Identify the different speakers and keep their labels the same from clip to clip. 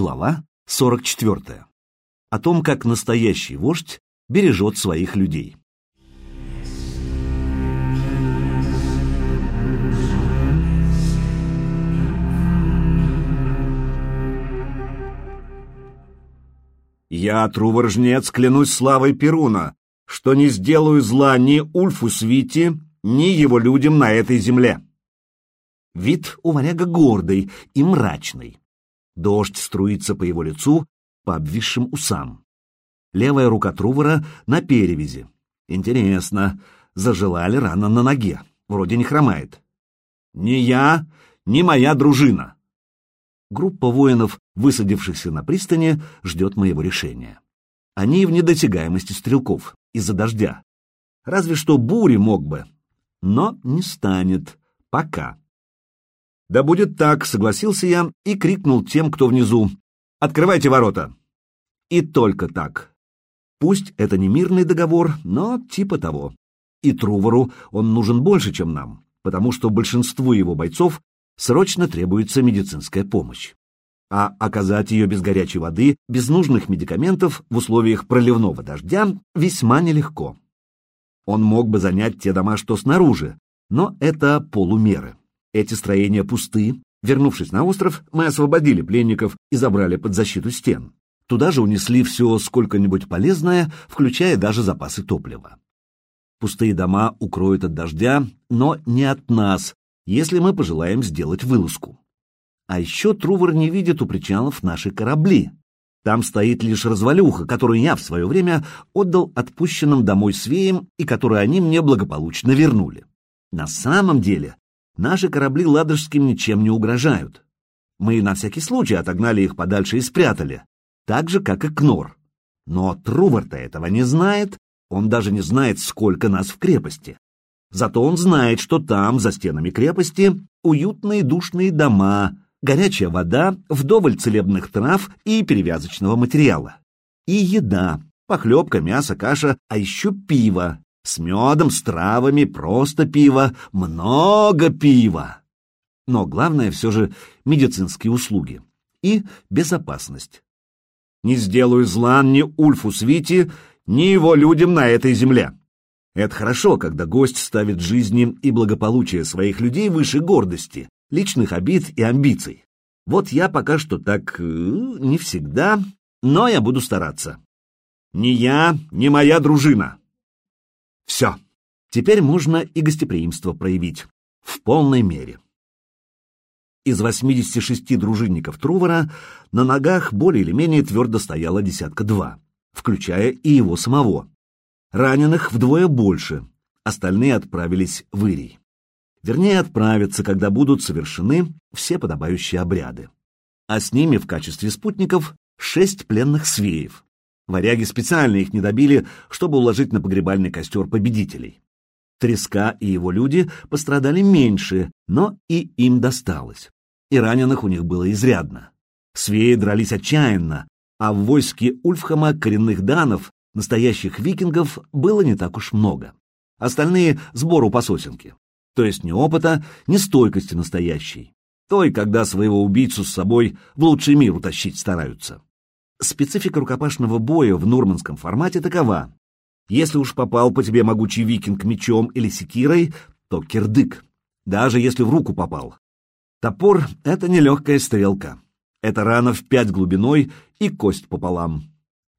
Speaker 1: Глава 44. О том, как настоящий вождь бережет своих людей.
Speaker 2: Я, Трувор-жнец, клянусь славой Перуна, что не сделаю зла ни Ульфу Свити, ни его людям на этой земле.
Speaker 1: Вид у варяга гордый и мрачный. Дождь струится по его лицу, по обвисшим усам. Левая рука Трувора на перевязи. Интересно, зажила ли рана на ноге? Вроде не хромает.
Speaker 2: Ни я, ни моя дружина.
Speaker 1: Группа воинов, высадившихся на пристани, ждет моего решения. Они в недосягаемости стрелков из-за дождя. Разве что бури мог бы. Но не станет. Пока.
Speaker 2: «Да будет так», — согласился я и крикнул тем, кто внизу. «Открывайте ворота!»
Speaker 1: И только так. Пусть это не мирный договор, но типа того. И Трувору он нужен больше, чем нам, потому что большинству его бойцов срочно требуется медицинская помощь. А оказать ее без горячей воды, без нужных медикаментов в условиях проливного дождя весьма нелегко. Он мог бы занять те дома, что снаружи, но это полумеры. Эти строения пусты. Вернувшись на остров, мы освободили пленников и забрали под защиту стен. Туда же унесли все сколько-нибудь полезное, включая даже запасы топлива. Пустые дома укроют от дождя, но не от нас, если мы пожелаем сделать вылазку. А еще Трувор не видит у причалов наши корабли. Там стоит лишь развалюха, которую я в свое время отдал отпущенным домой свеям и которую они мне благополучно вернули. На самом деле наши корабли ладожским ничем не угрожают. Мы на всякий случай отогнали их подальше и спрятали, так же, как и Кнор. Но Трувор-то этого не знает, он даже не знает, сколько нас в крепости. Зато он знает, что там, за стенами крепости, уютные душные дома, горячая вода, вдоволь целебных трав и перевязочного материала. И еда, похлебка, мясо, каша, а еще пиво, с медом, с травами, просто пиво, много пива. Но главное все же медицинские услуги и безопасность. Не сделаю зла ни Ульфу Свити, ни его людям на этой земле. Это хорошо, когда гость ставит жизни и благополучие своих людей выше гордости, личных обид и амбиций. Вот я пока что так э, не всегда, но я буду стараться. Ни я, ни моя дружина. Все. Теперь можно и гостеприимство проявить. В полной мере. Из 86 дружинников Трувора на ногах более или менее твердо стояло десятка два, включая и его самого. Раненых вдвое больше, остальные отправились в Ирий. Вернее, отправятся, когда будут совершены все подобающие обряды. А с ними в качестве спутников шесть пленных свеев, Варяги специально их не добили, чтобы уложить на погребальный костер победителей. Треска и его люди пострадали меньше, но и им досталось. И раненых у них было изрядно. Свеи дрались отчаянно, а в войске Ульфхама коренных данов, настоящих викингов, было не так уж много. Остальные — сбору по сосенке. То есть ни опыта, ни стойкости настоящей. Той, когда своего убийцу с собой в лучший мир утащить стараются. Специфика рукопашного боя в нурманском формате такова. Если уж попал по тебе могучий викинг мечом или секирой, то кирдык, даже если в руку попал. Топор — это не легкая стрелка. Это рана в пять глубиной и кость пополам.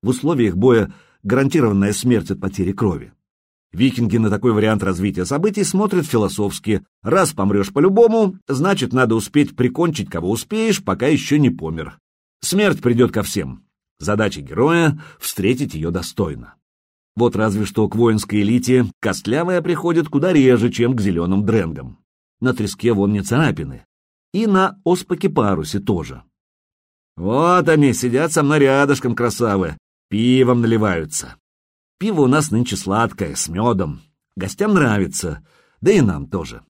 Speaker 1: В условиях боя гарантированная смерть от потери крови. Викинги на такой вариант развития событий смотрят философски. Раз помрешь по-любому, значит, надо успеть прикончить, кого успеешь, пока еще не помер. Смерть придет ко всем. Задача героя — встретить ее достойно. Вот разве что к воинской элите костлявая приходит куда реже, чем к зеленым дренгам. На треске вон не царапины. И на оспаке-парусе тоже. Вот они, сидят со мной рядышком, красавы, пивом наливаются. Пиво у нас нынче сладкое, с медом. Гостям нравится, да и нам тоже.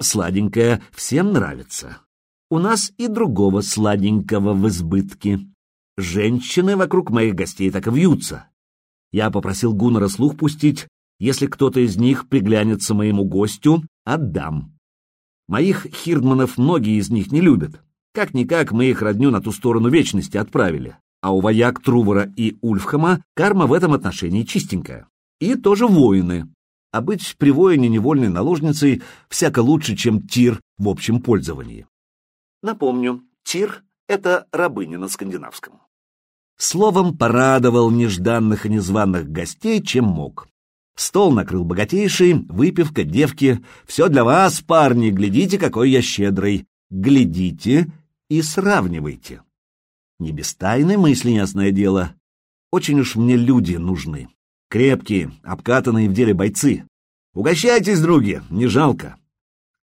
Speaker 1: Сладенькое всем нравится. У нас и другого сладенького в избытке. Женщины вокруг моих гостей так и вьются. Я попросил Гуннера слух пустить. Если кто-то из них приглянется моему гостю, отдам. Моих хирдманов многие из них не любят. Как-никак мы их родню на ту сторону вечности отправили, а у вояк Трувора и Ульфхама карма в этом отношении чистенькая. И тоже воины. А быть при воине невольной наложницей всяко лучше, чем тир в общем пользовании. Напомню, тир — это рабыня на скандинавском. Словом, порадовал нежданных и незваных гостей, чем мог. Стол накрыл богатейший, выпивка, девки. Все для вас, парни, глядите, какой я щедрый. Глядите и сравнивайте. Не без тайной мысли, ясное дело. Очень уж мне люди нужны. Крепкие, обкатанные в деле бойцы. Угощайтесь, други, не жалко.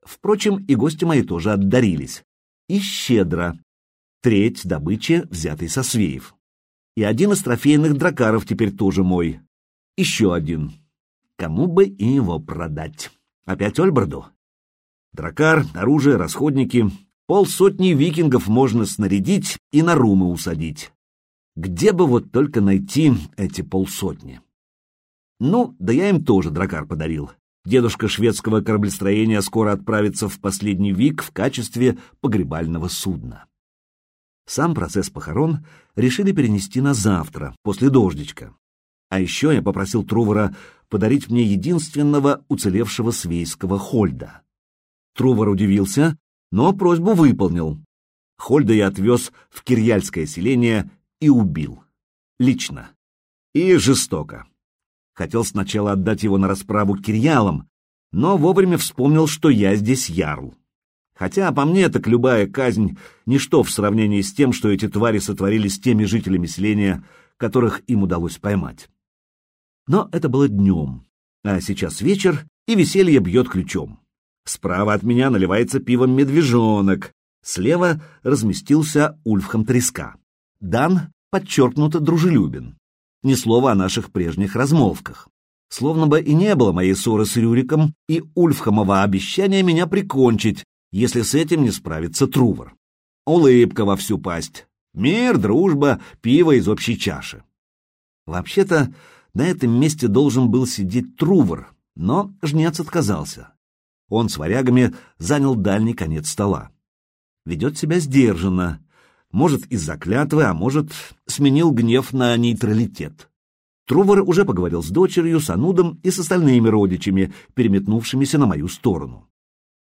Speaker 1: Впрочем, и гости мои тоже отдарились. И щедро. Треть добычи, взятой со свеев. И один из трофейных дракаров теперь тоже мой. Еще один. Кому бы и его продать? Опять Ольберду? Дракар, оружие, расходники. Полсотни викингов можно снарядить и на румы усадить. Где бы вот только найти эти полсотни? Ну, да я им тоже дракар подарил. Дедушка шведского кораблестроения скоро отправится в последний вик в качестве погребального судна. Сам процесс похорон решили перенести на завтра, после дождичка. А еще я попросил Трувора подарить мне единственного уцелевшего свейского Хольда. Трувор удивился, но просьбу выполнил. Хольда я отвез в кирьяльское селение и убил. Лично. И жестоко. Хотел сначала отдать его на расправу кирьялам, но вовремя вспомнил, что я здесь ярл. Хотя, по мне, так любая казнь — ничто в сравнении с тем, что эти твари сотворили с теми жителями селения, которых им удалось поймать. Но это было днем, а сейчас вечер, и веселье бьет ключом. Справа от меня наливается пивом медвежонок, слева разместился Ульфхам Треска. Дан подчеркнуто дружелюбен. Ни слова о наших прежних размолвках. Словно бы и не было моей ссоры с Рюриком и Ульфхамова обещания меня прикончить, если с этим не справится Трувор. Улыбка во всю пасть. Мир, дружба, пиво из общей чаши. Вообще-то, на этом месте должен был сидеть Трувор, но жнец отказался. Он с варягами занял дальний конец стола. Ведет себя сдержанно. Может, из-за клятвы, а может, сменил гнев на нейтралитет. Трувор уже поговорил с дочерью, с Анудом и с остальными родичами, переметнувшимися на мою сторону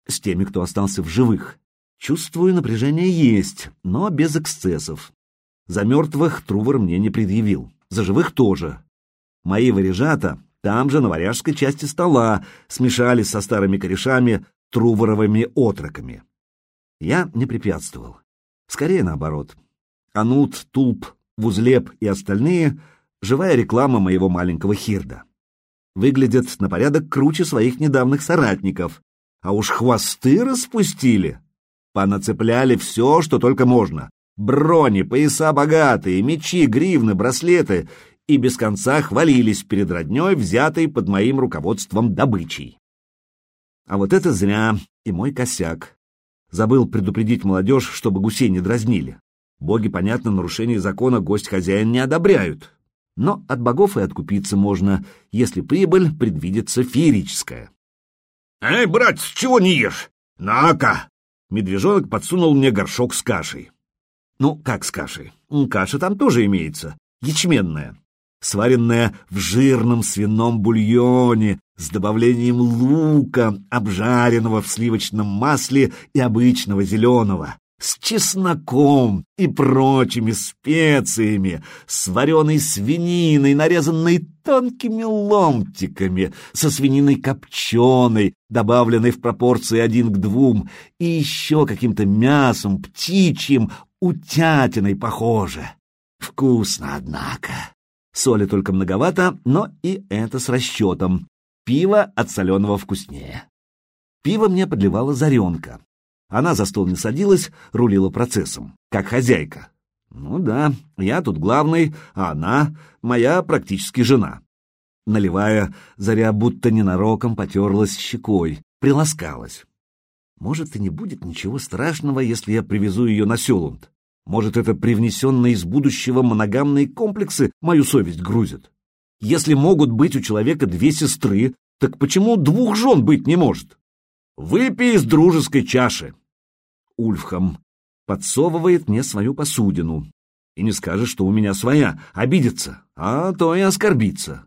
Speaker 1: с теми, кто остался в живых. Чувствую, напряжение есть, но без эксцессов. За мертвых Трувор мне не предъявил, за живых тоже. Мои варежата там же, на варяжской части стола, смешались со старыми корешами, Труворовыми отроками. Я не препятствовал. Скорее наоборот. Анут, Тулп, Вузлеп и остальные — живая реклама моего маленького хирда. Выглядят на порядок круче своих недавних соратников, а уж хвосты распустили. Понацепляли все, что только можно. Брони, пояса богатые, мечи, гривны, браслеты и без конца хвалились перед родней, взятой под моим руководством добычей. А вот это зря и мой косяк. Забыл предупредить молодежь, чтобы гусей не дразнили. Боги, понятно, нарушение закона гость-хозяин не одобряют. Но от богов и откупиться можно, если прибыль предвидится феерическая.
Speaker 2: «Эй, брат, чего не ешь? На-ка!» Медвежонок подсунул мне горшок с кашей.
Speaker 1: Ну, как с кашей? Каша там тоже имеется, ячменная, сваренная в жирном свином бульоне с добавлением лука, обжаренного в сливочном масле и обычного зеленого с чесноком и прочими специями, с вареной свининой, нарезанной тонкими ломтиками, со свининой копченой, добавленной в пропорции один к двум, и еще каким-то мясом, птичьим, утятиной похоже. Вкусно, однако. Соли только многовато, но и это с расчетом. Пиво от соленого вкуснее. Пиво мне подливала Заренка, она за стол не садилась, рулила процессом, как хозяйка. Ну да, я тут главный, а она — моя практически жена. Наливая, Заря будто ненароком потерлась щекой, приласкалась. Может, и не будет ничего страшного, если я привезу ее на Селунд. Может, это привнесенные из будущего моногамные комплексы мою совесть грузят. Если могут быть у человека две сестры, так почему двух жен быть не может? Выпей из дружеской чаши. Ульфхам. подсовывает мне свою посудину. И не скажет, что у меня своя, обидится, а то и оскорбится.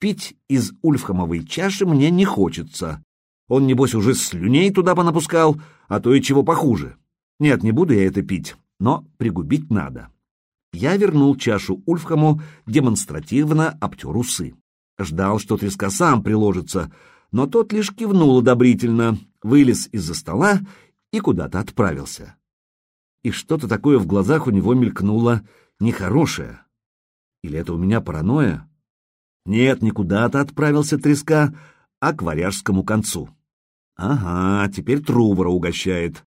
Speaker 1: Пить из ульфхамовой чаши мне не хочется. Он, небось, уже слюней туда понапускал, а то и чего похуже. Нет, не буду я это пить, но пригубить надо. Я вернул чашу Ульфхаму, демонстративно обтер усы. Ждал, что треска сам приложится, но тот лишь кивнул одобрительно, вылез из-за стола и куда-то отправился. И что-то такое в глазах у него мелькнуло нехорошее. Или это у меня паранойя? Нет, не куда-то отправился треска, а к варяжскому концу. Ага, теперь Трувора угощает.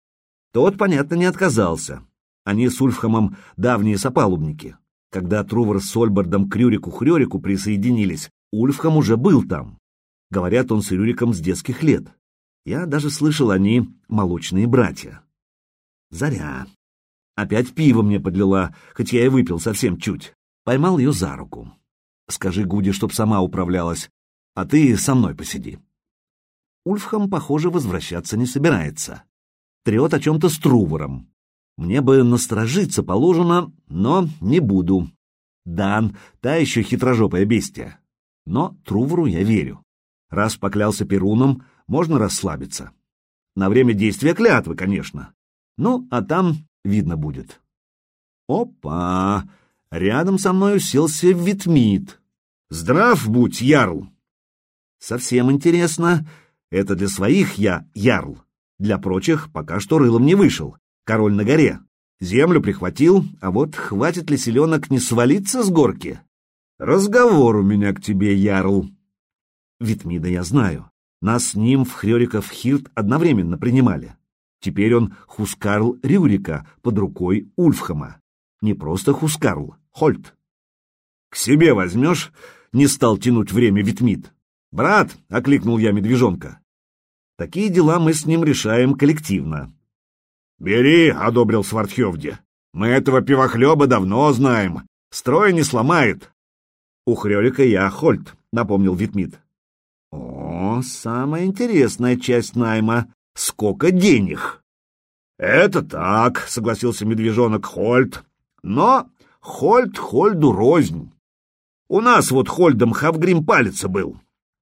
Speaker 1: Тот, понятно, не отказался. Они с Ульфхамом давние сопалубники. Когда Трувор с Ольбардом к Рюрику-Хрёрику присоединились, Ульфхам уже был там. Говорят, он с Рюриком с детских лет. Я даже слышал, они молочные братья. Заря. Опять пиво мне подлила, хоть я и выпил совсем чуть. Поймал ее за руку. Скажи Гуди, чтоб сама управлялась, а ты со мной посиди. Ульфхам, похоже, возвращаться не собирается. Трет о чем-то с Трувором. Мне бы насторожиться положено, но не буду. Дан, та еще хитрожопая бестия. Но Трувору я верю. Раз поклялся Перуном, можно расслабиться. На время действия клятвы, конечно. Ну, а там видно будет. Опа! Рядом со мной уселся Витмит. Здрав будь, Ярл! Совсем интересно. Это для своих я Ярл. Для прочих пока что рылом не вышел. Король на горе. Землю прихватил, а вот хватит ли селенок не свалиться с горки? Разговор у меня к тебе, Ярл. Витмида я знаю. Нас с ним в Хрёриков Хирт одновременно принимали. Теперь он Хускарл Рюрика под рукой Ульфхама. Не просто Хускарл, Хольт. «К себе возьмешь?» — не стал тянуть время Витмит. «Брат!» — окликнул я медвежонка. Такие дела мы с ним решаем коллективно. «Бери!» — одобрил Свардхевди. «Мы этого пивохлеба давно знаем. Строя не сломает». «У Хрёлика я Хольт», — напомнил Витмит. «О, самая интересная часть найма. Сколько денег?» «Это так», — согласился медвежонок Хольт. «Но Хольд Хольду рознь. У нас вот Хольдом Хавгрим палец был.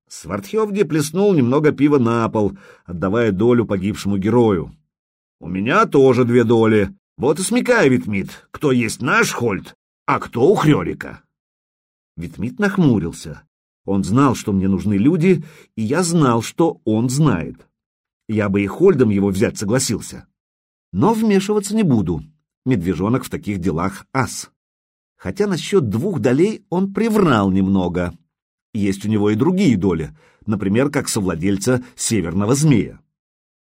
Speaker 1: Свартхевди плеснул немного пива на пол, отдавая долю погибшему герою. У меня тоже две доли. Вот и смекай, Витмит, кто есть наш Хольд, а кто у Хрёрика. Витмит нахмурился. Он знал, что мне нужны люди, и я знал, что он знает. Я бы и Хольдом его взять согласился. Но вмешиваться не буду. Медвежонок в таких делах ас хотя насчет двух долей он приврал немного. Есть у него и другие доли, например, как совладельца северного змея.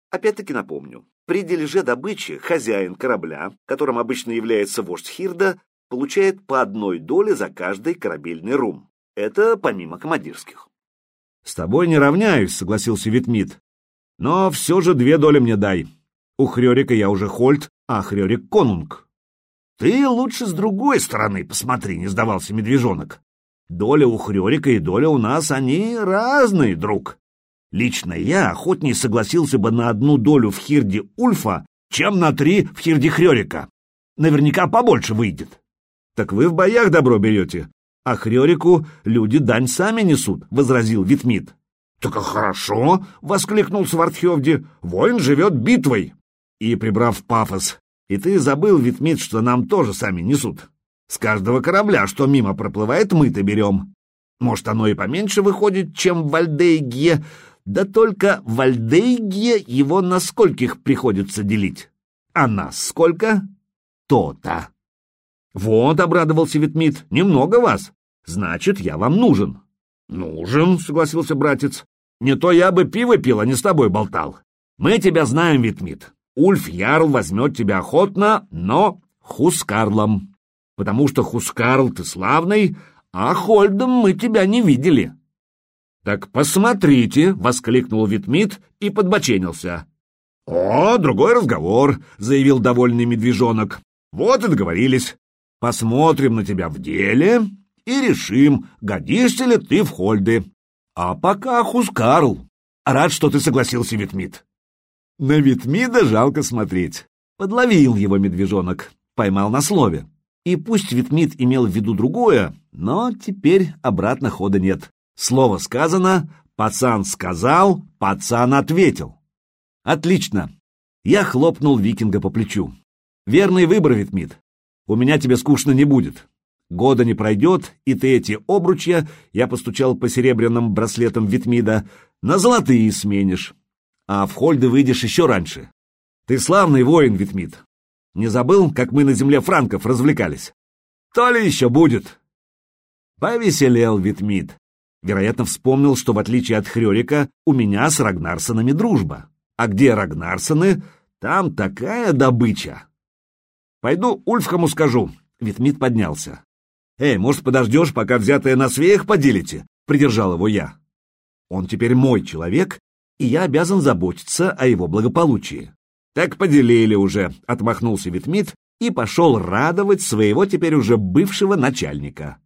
Speaker 1: Опять-таки напомню, при дележе добычи хозяин корабля, которым обычно является вождь Хирда, получает по одной доле за каждый корабельный рум. Это помимо командирских. «С тобой не равняюсь», — согласился Витмит. «Но все же две доли мне дай. У Хрёрика я уже Хольт, а Хрёрик — конунг. «Ты лучше с другой стороны посмотри», — не сдавался медвежонок. «Доля у Хрёрика и доля у нас, они разные, друг. Лично я охотнее согласился бы на одну долю в Хирде Ульфа, чем на три в Хирде Хрёрика. Наверняка побольше выйдет». «Так вы в боях добро берете, а Хрёрику люди дань сами несут», — возразил Витмит. «Так хорошо!» — воскликнул Свардхевди. «Воин живет битвой!» И, прибрав пафос и ты забыл, Витмит, что нам тоже сами несут. С каждого корабля, что мимо проплывает, мы-то берем. Может, оно и поменьше выходит, чем в Вальдейге, да только в Вальдейге его на скольких приходится делить? А нас сколько? То-то. Вот, — обрадовался Витмит, — немного вас. Значит, я вам нужен. Нужен, — согласился братец. Не то я бы пиво пил, а не с тобой болтал. Мы тебя знаем, Витмит. Ульф Ярл возьмет тебя охотно, но Хускарлом, потому что Хускарл ты славный, а Хольдом мы тебя не видели. «Так посмотрите!» — воскликнул Витмит и подбоченился. «О, другой разговор!» — заявил довольный медвежонок. «Вот и договорились. Посмотрим на тебя в деле и решим, годишься ли ты в Хольды. А пока Хускарл. Рад, что ты согласился, Витмит. На Витмида жалко смотреть. Подловил его медвежонок, поймал на слове. И пусть Витмит имел в виду другое, но теперь обратно хода нет. Слово сказано, пацан сказал, пацан ответил. Отлично. Я хлопнул викинга по плечу. Верный выбор, Витмит. У меня тебе скучно не будет. Года не пройдет, и ты эти обручья, я постучал по серебряным браслетам Витмида, на золотые сменишь. А в Хольды выйдешь еще раньше. Ты славный воин, Витмид. Не забыл, как мы на земле франков развлекались? То ли еще будет. Повеселел Витмид. Вероятно, вспомнил, что в отличие от Хрёрика, у меня с Рагнарсонами дружба. А где Рагнарсоны, там такая добыча. Пойду Ульфхаму скажу. Витмид поднялся. «Эй, может, подождешь, пока взятое на свеях поделите?» — придержал его я. «Он теперь мой человек, и я обязан заботиться о его благополучии. Так поделили уже, отмахнулся Витмит и пошел радовать своего теперь уже бывшего начальника.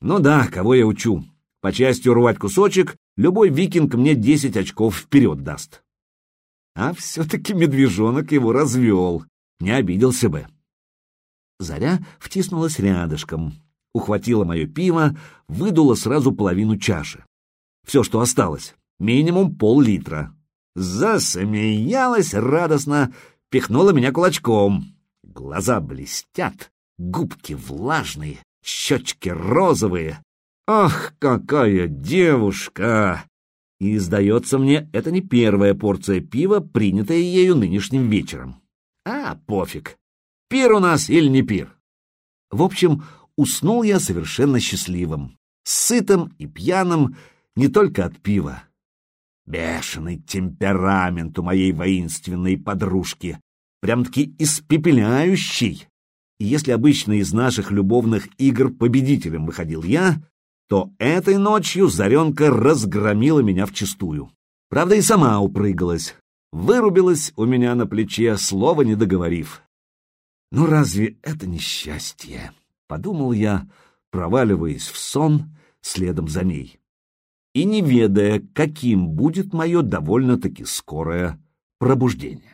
Speaker 1: Ну да, кого я учу. По части урвать кусочек, любой викинг мне десять очков вперед даст. А все-таки медвежонок его развел, не обиделся бы. Заря втиснулась рядышком, ухватила мое пиво, выдула сразу половину чаши. Все, что осталось минимум пол-литра. Засмеялась радостно, пихнула меня кулачком. Глаза блестят, губки влажные, щечки розовые. Ах, какая девушка! И, сдается мне, это не первая порция пива, принятая ею нынешним вечером. А, пофиг, пир у нас или не пир. В общем, уснул я совершенно счастливым, сытым и пьяным не только от пива. Бешеный темперамент у моей воинственной подружки, прям-таки испепеляющий. И если обычно из наших любовных игр победителем выходил я, то этой ночью Заренка разгромила меня вчистую. Правда, и сама упрыгалась, вырубилась у меня на плече, слова не договорив. «Ну разве это не счастье?» — подумал я, проваливаясь в сон следом за ней и не ведая, каким будет мое довольно-таки скорое пробуждение.